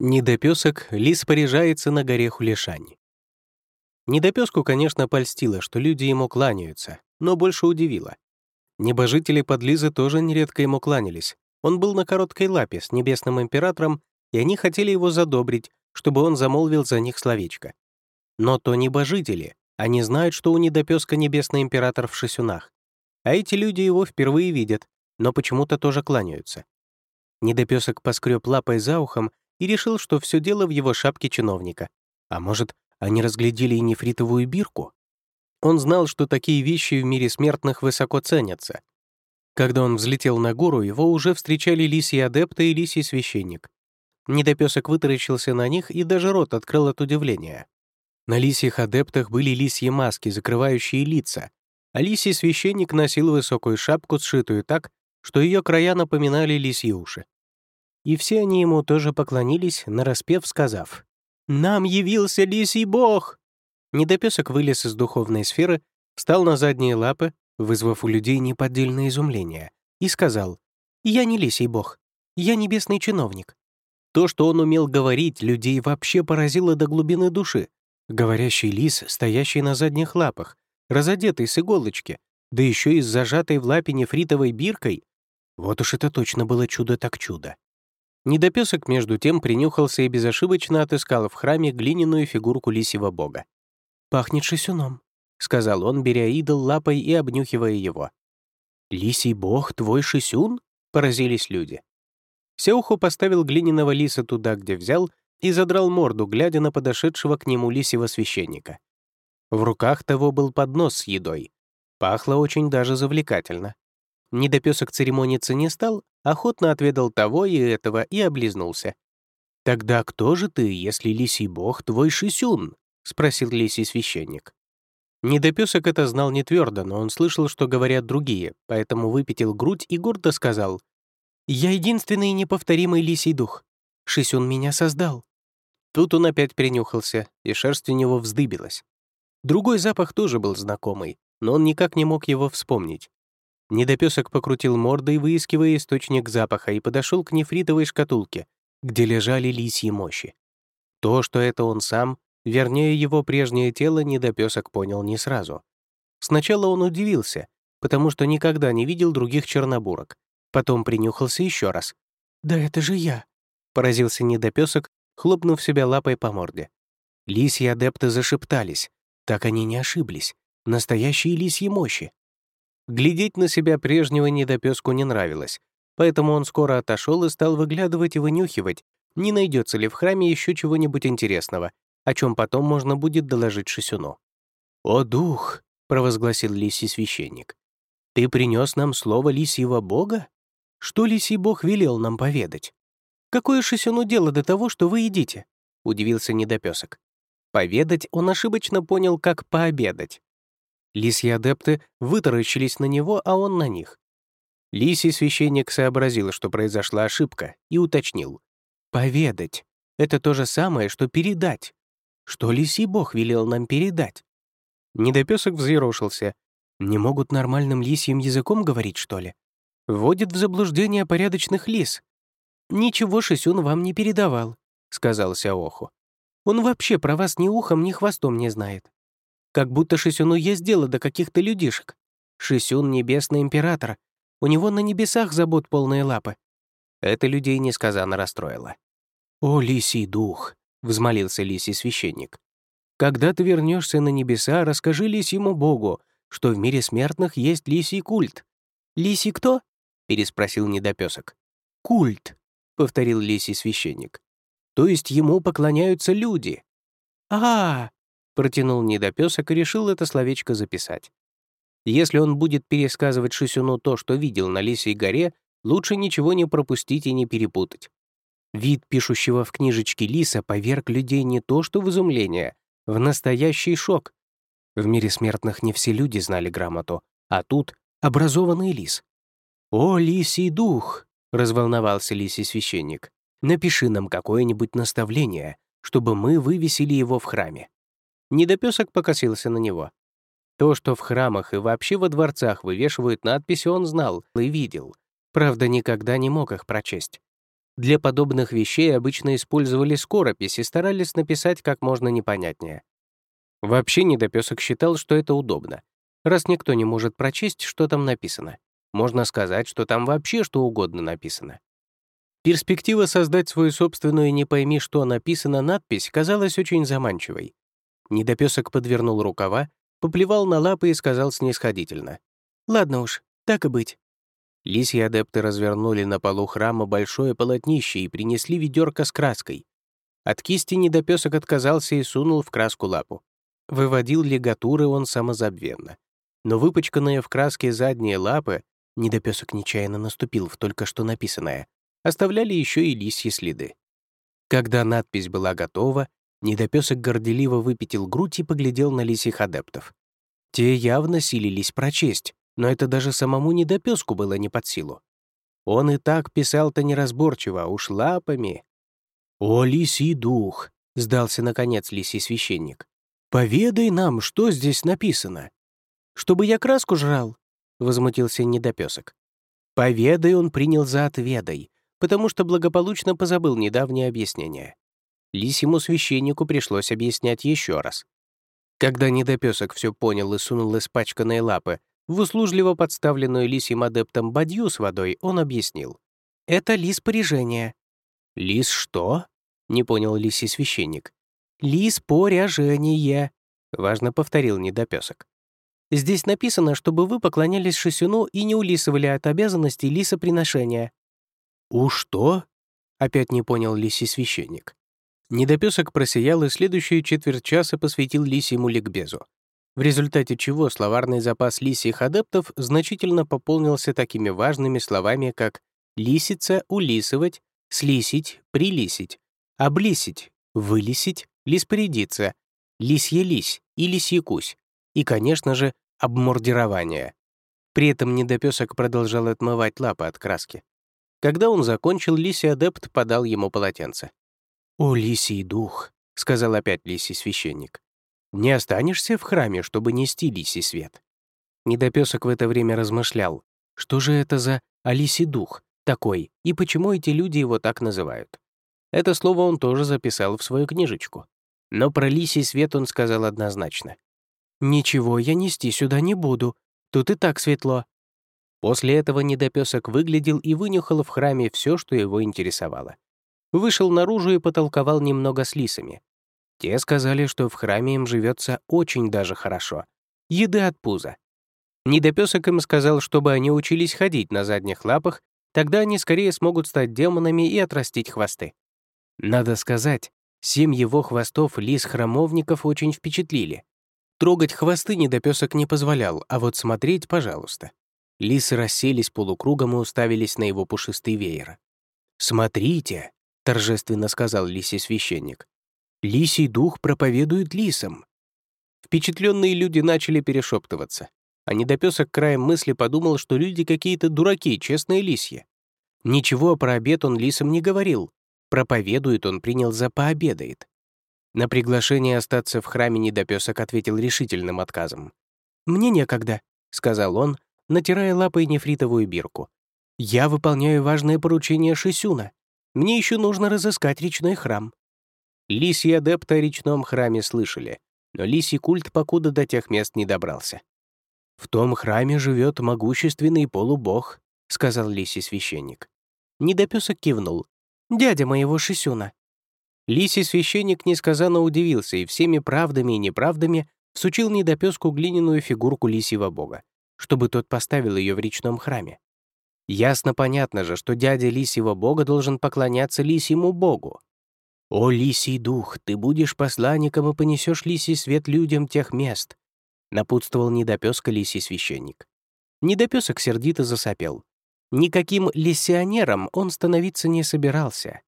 Недопесок лис поряжается на горе Хулешань. Недопеску, конечно, польстило, что люди ему кланяются, но больше удивило. Небожители подлизы тоже нередко ему кланялись. Он был на короткой лапе с небесным императором, и они хотели его задобрить, чтобы он замолвил за них словечко. Но то небожители, они знают, что у недопеска небесный император в шесюнах. А эти люди его впервые видят, но почему-то тоже кланяются. Недопесок поскреб лапой за ухом и решил, что все дело в его шапке чиновника. А может, они разглядели и нефритовую бирку? Он знал, что такие вещи в мире смертных высоко ценятся. Когда он взлетел на гору, его уже встречали лисьи адепты и лисий священник. Недопесок вытаращился на них и даже рот открыл от удивления. На лисьих адептах были лисьи маски, закрывающие лица, а лисий священник носил высокую шапку, сшитую так, что ее края напоминали лисьи уши. И все они ему тоже поклонились, нараспев сказав «Нам явился лисий бог!» Недопесок вылез из духовной сферы, встал на задние лапы, вызвав у людей неподдельное изумление, и сказал «Я не лисий бог, я небесный чиновник». То, что он умел говорить, людей вообще поразило до глубины души. Говорящий лис, стоящий на задних лапах, разодетый с иголочки, да еще и с зажатой в лапе нефритовой биркой. Вот уж это точно было чудо так чудо. Недопесок, между тем, принюхался и безошибочно отыскал в храме глиняную фигурку лисьего бога. «Пахнет шесюном», — сказал он, беря идол лапой и обнюхивая его. «Лисий бог твой шесюн?» — поразились люди. Сеуху поставил глиняного лиса туда, где взял, и задрал морду, глядя на подошедшего к нему лисьего священника. В руках того был поднос с едой. Пахло очень даже завлекательно. Недопесок церемониться не стал, охотно отведал того и этого и облизнулся. «Тогда кто же ты, если лисий бог твой Шисюн?» — спросил лисий священник. Недопесок это знал не твердо, но он слышал, что говорят другие, поэтому выпятил грудь и гордо сказал, «Я единственный неповторимый лисий дух. Шисюн меня создал». Тут он опять принюхался, и шерсть у него вздыбилась. Другой запах тоже был знакомый, но он никак не мог его вспомнить. Недопесок покрутил мордой, выискивая источник запаха, и подошел к нефритовой шкатулке, где лежали лисьи мощи. То, что это он сам, вернее, его прежнее тело, недопесок понял не сразу. Сначала он удивился, потому что никогда не видел других чернобурок. Потом принюхался еще раз. «Да это же я!» — поразился недопесок, хлопнув себя лапой по морде. Лисьи адепты зашептались. Так они не ошиблись. Настоящие лисьи мощи. Глядеть на себя прежнего недопеску не нравилось, поэтому он скоро отошел и стал выглядывать и вынюхивать, не найдется ли в храме еще чего-нибудь интересного, о чем потом можно будет доложить Шисюну. «О, дух!» — провозгласил лисий священник. «Ты принес нам слово лисьего бога? Что лисий бог велел нам поведать? Какое Шисюну дело до того, что вы едите?» — удивился недопесок. Поведать он ошибочно понял, как пообедать. Лисьи адепты вытаращились на него, а он на них. Лисий священник сообразил, что произошла ошибка, и уточнил. «Поведать — это то же самое, что передать. Что лисий бог велел нам передать?» Недопесок взъерошился. «Не могут нормальным лисьим языком говорить, что ли? Вводит в заблуждение порядочных лис». «Ничего Шисюн вам не передавал», — сказал Сяоху. «Он вообще про вас ни ухом, ни хвостом не знает. Как будто Шисюну есть дело до каких-то людишек. Шисюн — небесный император. У него на небесах забот полные лапы. Это людей несказанно расстроило. «О, лисий дух!» — взмолился лисий священник. «Когда ты вернешься на небеса, расскажи лисьему богу, что в мире смертных есть лисий культ». «Лисий кто?» — переспросил недопесок. «Культ», — повторил лисий священник. «То есть ему поклоняются люди». «А, Протянул недопесок и решил это словечко записать. Если он будет пересказывать Шисюну то, что видел на Лисей горе, лучше ничего не пропустить и не перепутать. Вид пишущего в книжечке Лиса поверг людей не то что в изумление, в настоящий шок. В мире смертных не все люди знали грамоту, а тут образованный лис. «О, лисий дух!» — разволновался лисий священник. «Напиши нам какое-нибудь наставление, чтобы мы вывесили его в храме». Недопесок покосился на него. То, что в храмах и вообще во дворцах вывешивают надписи, он знал и видел. Правда, никогда не мог их прочесть. Для подобных вещей обычно использовали скоропись и старались написать как можно непонятнее. Вообще недопесок считал, что это удобно. Раз никто не может прочесть, что там написано, можно сказать, что там вообще что угодно написано. Перспектива создать свою собственную «не пойми, что написано» надпись казалась очень заманчивой. Недопесок подвернул рукава, поплевал на лапы и сказал снисходительно. «Ладно уж, так и быть». Лисьи адепты развернули на полу храма большое полотнище и принесли ведерко с краской. От кисти недопесок отказался и сунул в краску лапу. Выводил лигатуры он самозабвенно. Но выпачканные в краске задние лапы, недопесок нечаянно наступил в только что написанное, оставляли еще и лисьи следы. Когда надпись была готова, недопесок горделиво выпятил грудь и поглядел на лисьих адептов. Те явно силились прочесть, но это даже самому недопеску было не под силу. Он и так писал-то неразборчиво, а уж лапами. «О, лисий дух!» — сдался, наконец, лисий священник. «Поведай нам, что здесь написано». «Чтобы я краску жрал?» — возмутился недопесок. «Поведай» он принял за «отведай», потому что благополучно позабыл недавнее объяснение. Лисьему священнику пришлось объяснять еще раз. Когда недопесок все понял и сунул испачканные лапы в услужливо подставленную лисьим адептом бадью с водой он объяснил. «Это лис порежения». «Лис что?» — не понял лисий священник. «Лис поряжение», — важно повторил недопесок. «Здесь написано, чтобы вы поклонялись Шисюну и не улисывали от обязанностей лисоприношения». «У что?» — опять не понял лисий священник. Недопесок просиял и следующую четверть часа посвятил лисьему ликбезу в результате чего словарный запас лисьих адептов значительно пополнился такими важными словами, как «лисица», «улисывать», «слисить», «прилисить», «облисить», «вылисить», «лиспорядиться», «лисье-лись» и «лисьякусь», и, конечно же, обмордирование. При этом недопесок продолжал отмывать лапы от краски. Когда он закончил, лисий адепт подал ему полотенце. «О, лисий дух», — сказал опять лисий священник. Не останешься в храме, чтобы нести лисий свет?» Недопесок в это время размышлял, что же это за Алисий дух такой, и почему эти люди его так называют. Это слово он тоже записал в свою книжечку. Но про лисий свет он сказал однозначно. «Ничего я нести сюда не буду, тут и так светло». После этого недопесок выглядел и вынюхал в храме все, что его интересовало. Вышел наружу и потолковал немного с лисами, те сказали, что в храме им живется очень даже хорошо. Еды от пуза. Недопесок им сказал, чтобы они учились ходить на задних лапах, тогда они скорее смогут стать демонами и отрастить хвосты. Надо сказать, семь его хвостов лис-храмовников очень впечатлили. Трогать хвосты недопесок не позволял, а вот смотреть — пожалуйста. Лисы расселись полукругом и уставились на его пушистый веер. «Смотрите», — торжественно сказал лисий священник, Лисий дух проповедует лисам. Впечатленные люди начали перешептываться, а недопесок краем мысли подумал, что люди какие-то дураки, честные лисьи. Ничего про обед он лисам не говорил. Проповедует он принял за пообедает. На приглашение остаться в храме недопесок ответил решительным отказом. «Мне некогда», — сказал он, натирая лапой нефритовую бирку. «Я выполняю важное поручение Шисюна. Мне еще нужно разыскать речной храм. Лисьи адепты о речном храме слышали, но лисий культ покуда до тех мест не добрался. «В том храме живет могущественный полубог», — сказал лисий священник. Недопесок кивнул. «Дядя моего Шисюна». Лисий священник несказанно удивился и всеми правдами и неправдами всучил недопеску глиняную фигурку лисьего бога, чтобы тот поставил ее в речном храме. Ясно-понятно же, что дядя лисьего бога должен поклоняться лисьему богу, «О, лисий дух, ты будешь посланником и понесешь лисий свет людям тех мест», напутствовал недопеска лисий священник. Недопесок сердито засопел. Никаким лисионером он становиться не собирался.